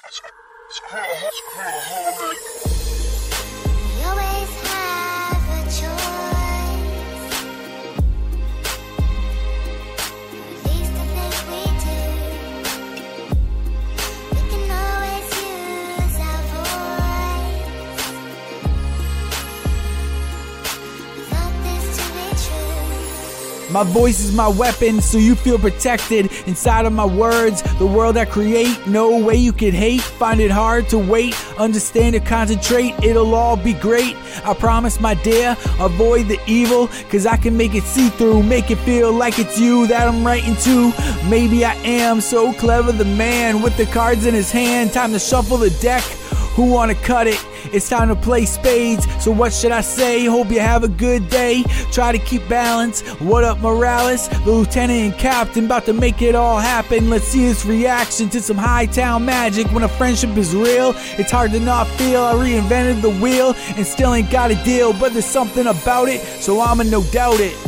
We My voice is my weapon, so you feel protected inside of my words. The world I create, no way you can hate. Find it hard to wait, understand and concentrate. It'll all be great. I promise, my dear, avoid the evil, cause I can make it see through. Make it feel like it's you that I'm writing to. Maybe I am so clever, the man with the cards in his hand. Time to shuffle the deck. Who wanna cut it? It's time to play spades. So what should I say? Hope you have a good day. Try to keep balance. What up, Morales? The lieutenant and captain about to make it all happen. Let's see his reaction to some high town magic. When a friendship is real, it's hard to not feel. I reinvented the wheel and still ain't got a deal, but there's something about it, so I'ma no doubt it.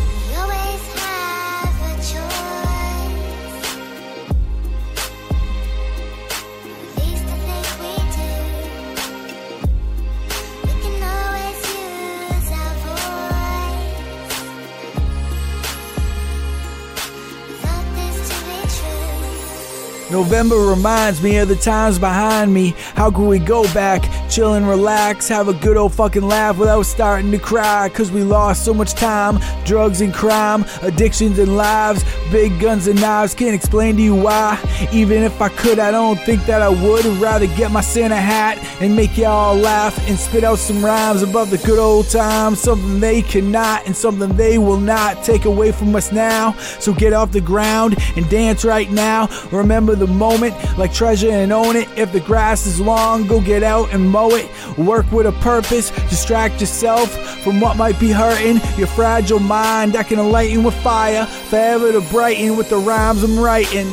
November reminds me of the times behind me. How could we go back, chill and relax, have a good old fucking laugh without starting to cry? Cause we lost so much time, drugs and crime, addictions and lives, big guns and knives. Can't explain to you why. Even if I could, I don't think that I would. I'd rather get my Santa hat and make y'all laugh and spit out some rhymes about the good old times. Something they cannot and something they will not take away from us now. So get off the ground and dance right now. Remember the moment like treasure and own it. If the grass is long, go get out and mow it. Work with a purpose, distract yourself from what might be hurting. Your fragile mind that can enlighten with fire, forever to brighten with the rhymes I'm writing.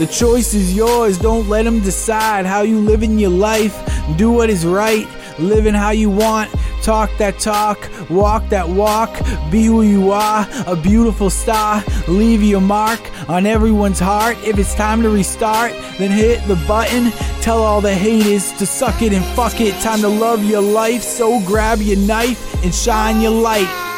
The choice is yours. Don't let them decide how you live in your life. Do what is right. Living how you want. Talk that talk. Walk that walk. Be who you are. A beautiful star. Leave your mark on everyone's heart. If it's time to restart, then hit the button. Tell all the haters to suck it and fuck it. Time to love your life. So grab your knife and shine your light.